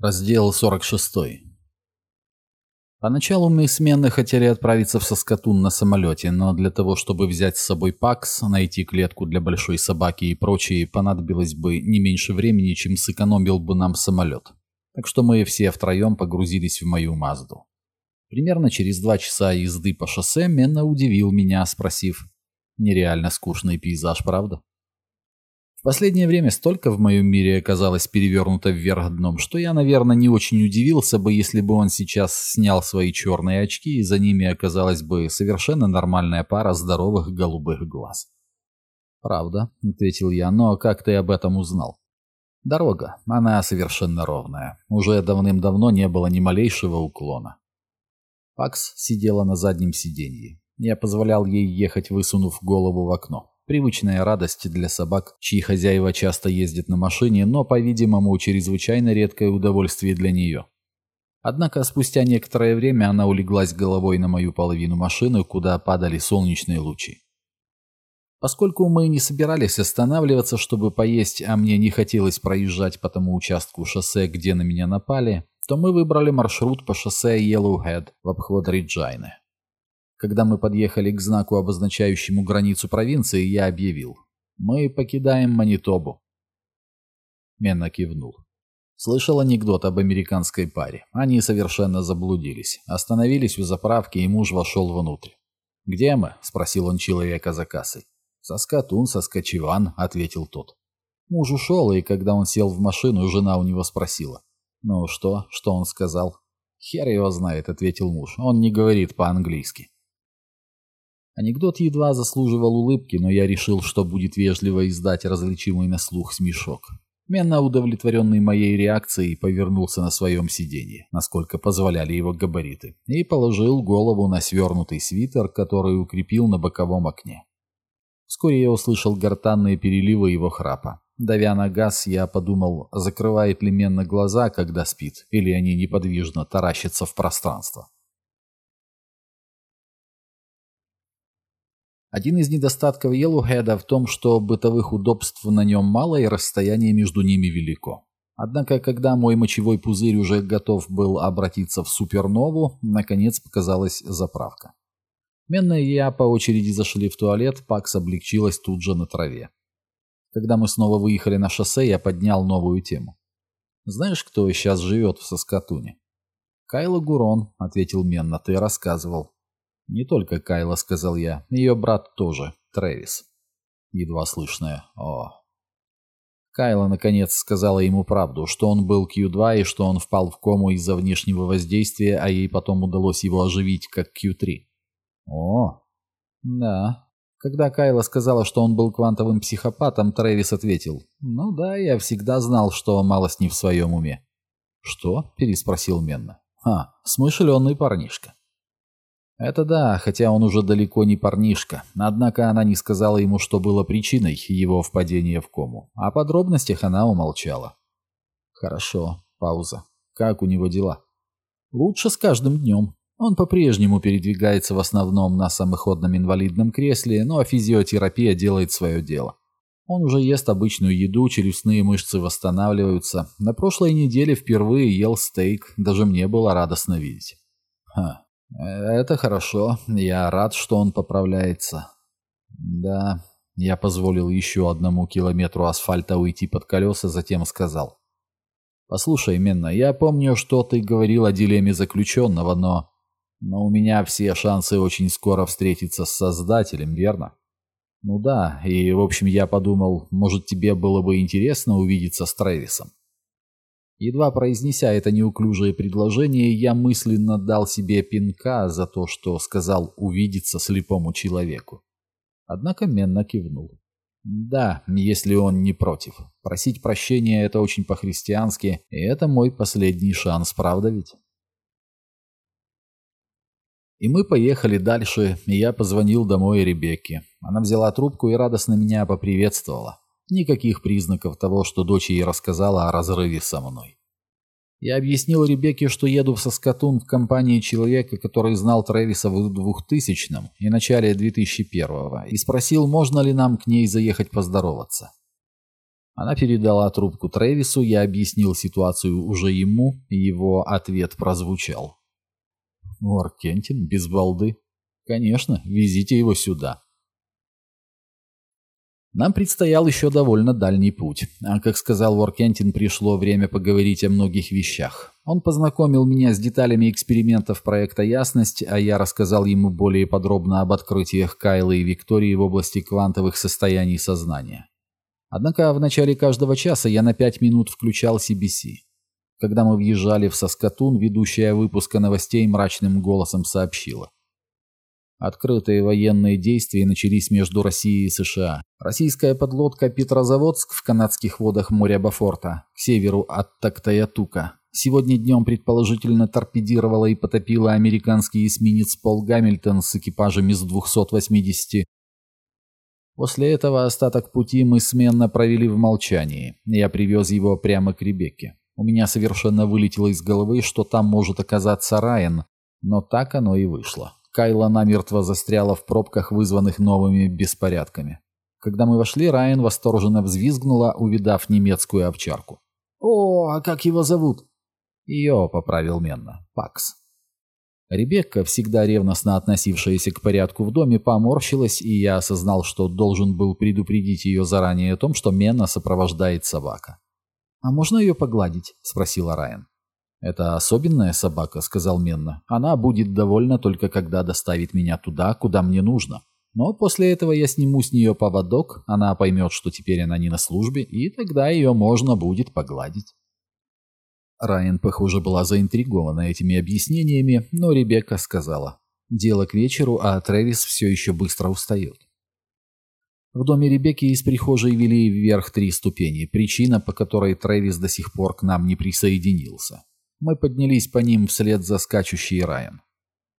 Раздел 46. Поначалу мы сменно хотели отправиться в Соскатун на самолете, но для того, чтобы взять с собой ПАКС, найти клетку для большой собаки и прочее, понадобилось бы не меньше времени, чем сэкономил бы нам самолет. Так что мы все втроем погрузились в мою Мазду. Примерно через два часа езды по шоссе Менна удивил меня, спросив, «Нереально скучный пейзаж, правда?» Последнее время столько в моем мире оказалось перевернуто вверх дном, что я, наверное, не очень удивился бы, если бы он сейчас снял свои черные очки, и за ними оказалась бы совершенно нормальная пара здоровых голубых глаз. «Правда», — ответил я, — «но как ты об этом узнал?» «Дорога, она совершенно ровная. Уже давным-давно не было ни малейшего уклона». Пакс сидела на заднем сиденье. Я позволял ей ехать, высунув голову в окно. Привычная радость для собак, чьи хозяева часто ездят на машине, но, по-видимому, чрезвычайно редкое удовольствие для нее. Однако спустя некоторое время она улеглась головой на мою половину машины, куда падали солнечные лучи. Поскольку мы не собирались останавливаться, чтобы поесть, а мне не хотелось проезжать по тому участку шоссе, где на меня напали, то мы выбрали маршрут по шоссе Yellowhead в обход Риджайны. Когда мы подъехали к знаку, обозначающему границу провинции, я объявил. «Мы покидаем Манитобу». Менна кивнул. Слышал анекдот об американской паре. Они совершенно заблудились. Остановились у заправки, и муж вошел внутрь. «Где мы?» – спросил он человека за кассой. «Соскатун, Соскочеван», – ответил тот. Муж ушел, и когда он сел в машину, жена у него спросила. «Ну что? Что он сказал?» «Хер его знает», — ответил муж. «Он не говорит по-английски». Анекдот едва заслуживал улыбки, но я решил, что будет вежливо издать различимый на слух смешок. Менна, удовлетворенный моей реакцией, повернулся на своем сиденье, насколько позволяли его габариты, и положил голову на свернутый свитер, который укрепил на боковом окне. Вскоре я услышал гортанные переливы его храпа. Давя на газ, я подумал, закрывает ли Менна глаза, когда спит, или они неподвижно таращатся в пространство. Один из недостатков Yellowhead в том, что бытовых удобств на нем мало и расстояние между ними велико. Однако, когда мой мочевой пузырь уже готов был обратиться в супернову, наконец показалась заправка. Менна и я по очереди зашли в туалет, Пакс облегчилась тут же на траве. Когда мы снова выехали на шоссе, я поднял новую тему. «Знаешь, кто сейчас живет в Соскатуне?» «Кайло Гурон», — ответил Менна, — «ты рассказывал». «Не только Кайла», — сказал я. «Ее брат тоже, Трэвис». Едва слышное «О». Кайла, наконец, сказала ему правду, что он был Q2 и что он впал в кому из-за внешнего воздействия, а ей потом удалось его оживить, как Q3. «О, да». Когда Кайла сказала, что он был квантовым психопатом, Трэвис ответил, «Ну да, я всегда знал, что малость не в своем уме». «Что?» – переспросил Менна. «А, смышленый парнишка». Это да, хотя он уже далеко не парнишка. Однако она не сказала ему, что было причиной его впадения в кому. О подробностях она умолчала. Хорошо. Пауза. Как у него дела? Лучше с каждым днем. Он по-прежнему передвигается в основном на самоходном инвалидном кресле, но физиотерапия делает свое дело. Он уже ест обычную еду, челюстные мышцы восстанавливаются. На прошлой неделе впервые ел стейк, даже мне было радостно видеть. Ха, «Это хорошо. Я рад, что он поправляется». «Да». Я позволил еще одному километру асфальта уйти под колеса, затем сказал. «Послушай, Менна, я помню, что ты говорил о дилемме заключенного, но... Но у меня все шансы очень скоро встретиться с Создателем, верно?» «Ну да, и, в общем, я подумал, может, тебе было бы интересно увидеться с Трэвисом». Едва произнеся это неуклюжее предложение, я мысленно дал себе пинка за то, что сказал увидеться слепому человеку. Однако Менна кивнул. Да, если он не против. Просить прощения — это очень по-христиански, и это мой последний шанс, правда ведь? И мы поехали дальше, и я позвонил домой Ребекке. Она взяла трубку и радостно меня поприветствовала. Никаких признаков того, что дочь ей рассказала о разрыве со мной. Я объяснил Ребекке, что еду в Соскатун в компании человека, который знал Трэвиса в 2000-м и начале 2001-го, и спросил, можно ли нам к ней заехать поздороваться. Она передала трубку Трэвису, я объяснил ситуацию уже ему, и его ответ прозвучал. «Уоркентин, без балды?» «Конечно, везите его сюда». Нам предстоял еще довольно дальний путь, а, как сказал Воркентин, пришло время поговорить о многих вещах. Он познакомил меня с деталями экспериментов проекта «Ясность», а я рассказал ему более подробно об открытиях Кайлы и Виктории в области квантовых состояний сознания. Однако в начале каждого часа я на пять минут включал CBC. Когда мы въезжали в Саскатун, ведущая выпуска новостей мрачным голосом сообщила. Открытые военные действия начались между Россией и США. Российская подлодка «Петрозаводск» в канадских водах моря Бафорта, к северу от Тактаятука, сегодня днем предположительно торпедировала и потопила американский эсминец «Пол Гамильтон» с экипажами с 280. После этого остаток пути мы сменно провели в молчании. Я привез его прямо к Ребекке. У меня совершенно вылетело из головы, что там может оказаться Райан, но так оно и вышло. Кайла намертво застряла в пробках, вызванных новыми беспорядками. Когда мы вошли, Райан восторженно взвизгнула, увидав немецкую овчарку. «О, а как его зовут?» «Ее», — поправил Менна, — «Пакс». Ребекка, всегда ревностно относившаяся к порядку в доме, поморщилась, и я осознал, что должен был предупредить ее заранее о том, что Менна сопровождает собака. «А можно ее погладить?» — спросила Райан. «Это особенная собака», — сказал Менна. «Она будет довольна только когда доставит меня туда, куда мне нужно. Но после этого я сниму с нее поводок, она поймет, что теперь она не на службе, и тогда ее можно будет погладить». Райан, похоже, была заинтригована этими объяснениями, но Ребекка сказала. «Дело к вечеру, а Трэвис все еще быстро устает». В доме Ребекки из прихожей вели вверх три ступени, причина, по которой Трэвис до сих пор к нам не присоединился. Мы поднялись по ним вслед за скачущей Райан.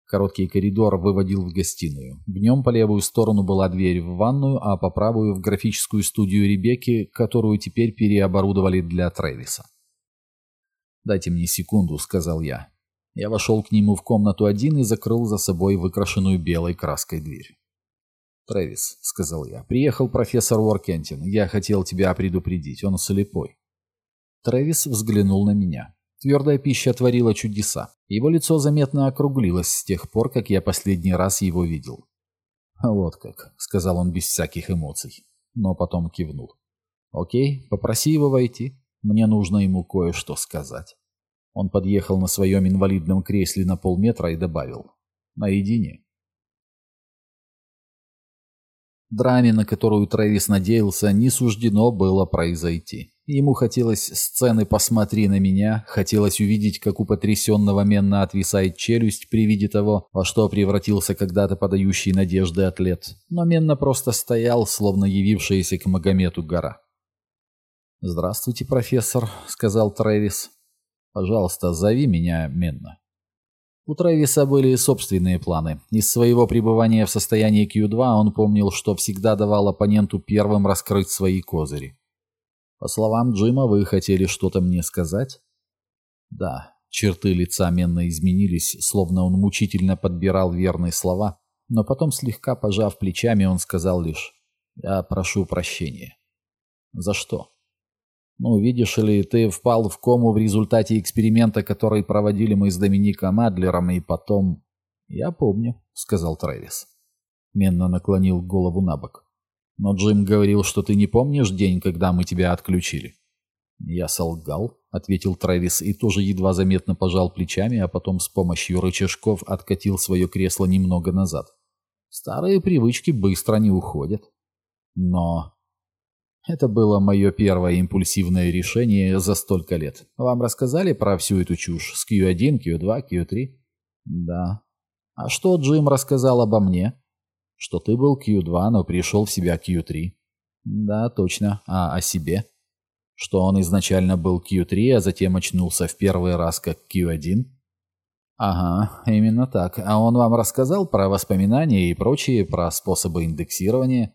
Короткий коридор выводил в гостиную. В нем по левую сторону была дверь в ванную, а по правую в графическую студию Ребекки, которую теперь переоборудовали для Трэвиса. «Дайте мне секунду», — сказал я. Я вошел к нему в комнату один и закрыл за собой выкрашенную белой краской дверь. «Трэвис», — сказал я, — «приехал профессор Уоркентин. Я хотел тебя предупредить. Он слепой». Трэвис взглянул на меня. Твердая пища творила чудеса. Его лицо заметно округлилось с тех пор, как я последний раз его видел. «Вот как», — сказал он без всяких эмоций, но потом кивнул. «Окей, попроси его войти. Мне нужно ему кое-что сказать». Он подъехал на своем инвалидном кресле на полметра и добавил. «Наедине». Драме, на которую Трэвис надеялся, не суждено было произойти. Ему хотелось сцены «посмотри на меня», хотелось увидеть, как у потрясенного Менна отвисает челюсть при виде того, во что превратился когда-то подающий надежды атлет. Но Менна просто стоял, словно явившаяся к Магомету гора. «Здравствуйте, профессор», — сказал Трэвис. «Пожалуйста, зови меня Менна». У Трэвиса были собственные планы. Из своего пребывания в состоянии Q2 он помнил, что всегда давал оппоненту первым раскрыть свои козыри. «По словам Джима, вы хотели что-то мне сказать?» «Да». Черты лица Менна изменились, словно он мучительно подбирал верные слова, но потом, слегка пожав плечами, он сказал лишь «Я прошу прощения». «За что?» Ну, видишь ли, ты впал в кому в результате эксперимента, который проводили мы с Домиником Адлером, и потом... Я помню, сказал Трэвис. Менно наклонил голову на бок. Но Джим говорил, что ты не помнишь день, когда мы тебя отключили. Я солгал, ответил Трэвис и тоже едва заметно пожал плечами, а потом с помощью рычажков откатил свое кресло немного назад. Старые привычки быстро не уходят. Но это было мое первое импульсивное решение за столько лет. Вам рассказали про всю эту чушь с Q1, Q2, Q3? Да. А что Джим рассказал обо мне? Что ты был Q2, но пришел в себя Q3. Да, точно. А о себе? Что он изначально был Q3, а затем очнулся в первый раз как Q1? Ага, именно так. А он вам рассказал про воспоминания и прочие, про способы индексирования?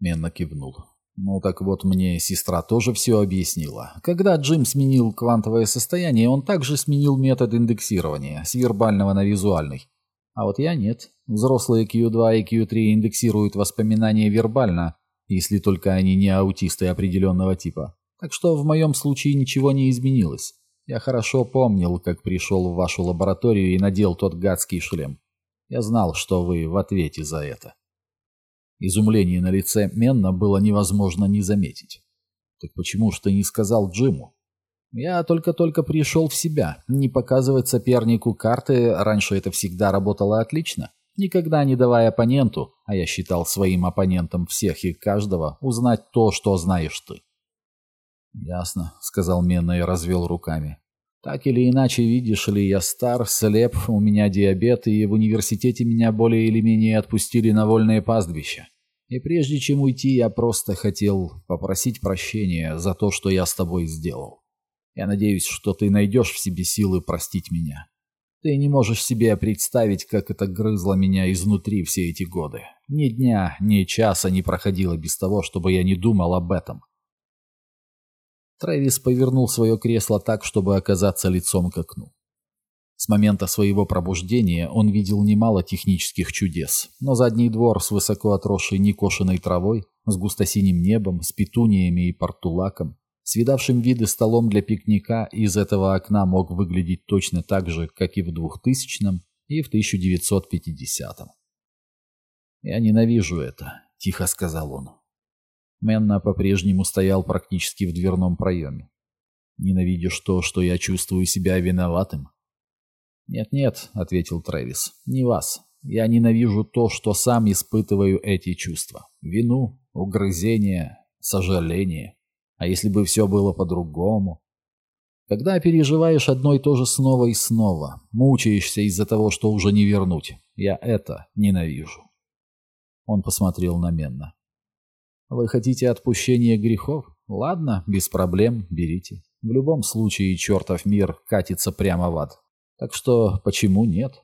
Менна кивнул. Ну так вот мне сестра тоже все объяснила. Когда Джим сменил квантовое состояние, он также сменил метод индексирования с вербального на визуальный. А вот я нет. Взрослые Q2 и Q3 индексируют воспоминания вербально, если только они не аутисты определенного типа. Так что в моем случае ничего не изменилось. Я хорошо помнил, как пришел в вашу лабораторию и надел тот гадский шлем. Я знал, что вы в ответе за это. Изумление на лице Менна было невозможно не заметить. Так почему ж ты не сказал Джиму? Я только-только пришел в себя. Не показывать сопернику карты, раньше это всегда работало отлично. Никогда не давая оппоненту, а я считал своим оппонентом всех и каждого, узнать то, что знаешь ты. «Ясно», — сказал Менна и развел руками. «Так или иначе, видишь ли, я стар, слеп, у меня диабет, и в университете меня более или менее отпустили на вольное пастбище. И прежде чем уйти, я просто хотел попросить прощения за то, что я с тобой сделал. Я надеюсь, что ты найдешь в себе силы простить меня. Ты не можешь себе представить, как это грызло меня изнутри все эти годы. Ни дня, ни часа не проходило без того, чтобы я не думал об этом. Трэвис повернул свое кресло так, чтобы оказаться лицом к окну. С момента своего пробуждения он видел немало технических чудес, но задний двор с высоко отросшей некошенной травой, с густо-синим небом, с петуниями и портулаком, с видавшим виды столом для пикника из этого окна мог выглядеть точно так же, как и в 2000-м и в 1950-м. «Я ненавижу это», — тихо сказал он. Менна по-прежнему стоял практически в дверном проеме. «Ненавидишь то, что я чувствую себя виноватым?» «Нет-нет», — ответил Трэвис, — «не вас. Я ненавижу то, что сам испытываю эти чувства. Вину, угрызение, сожаление. А если бы все было по-другому?» Когда переживаешь одно и то же снова и снова, мучаешься из-за того, что уже не вернуть. Я это ненавижу. Он посмотрел на Менна. Вы хотите отпущения грехов? Ладно, без проблем, берите. В любом случае, чертов мир катится прямо в ад. Так что почему нет?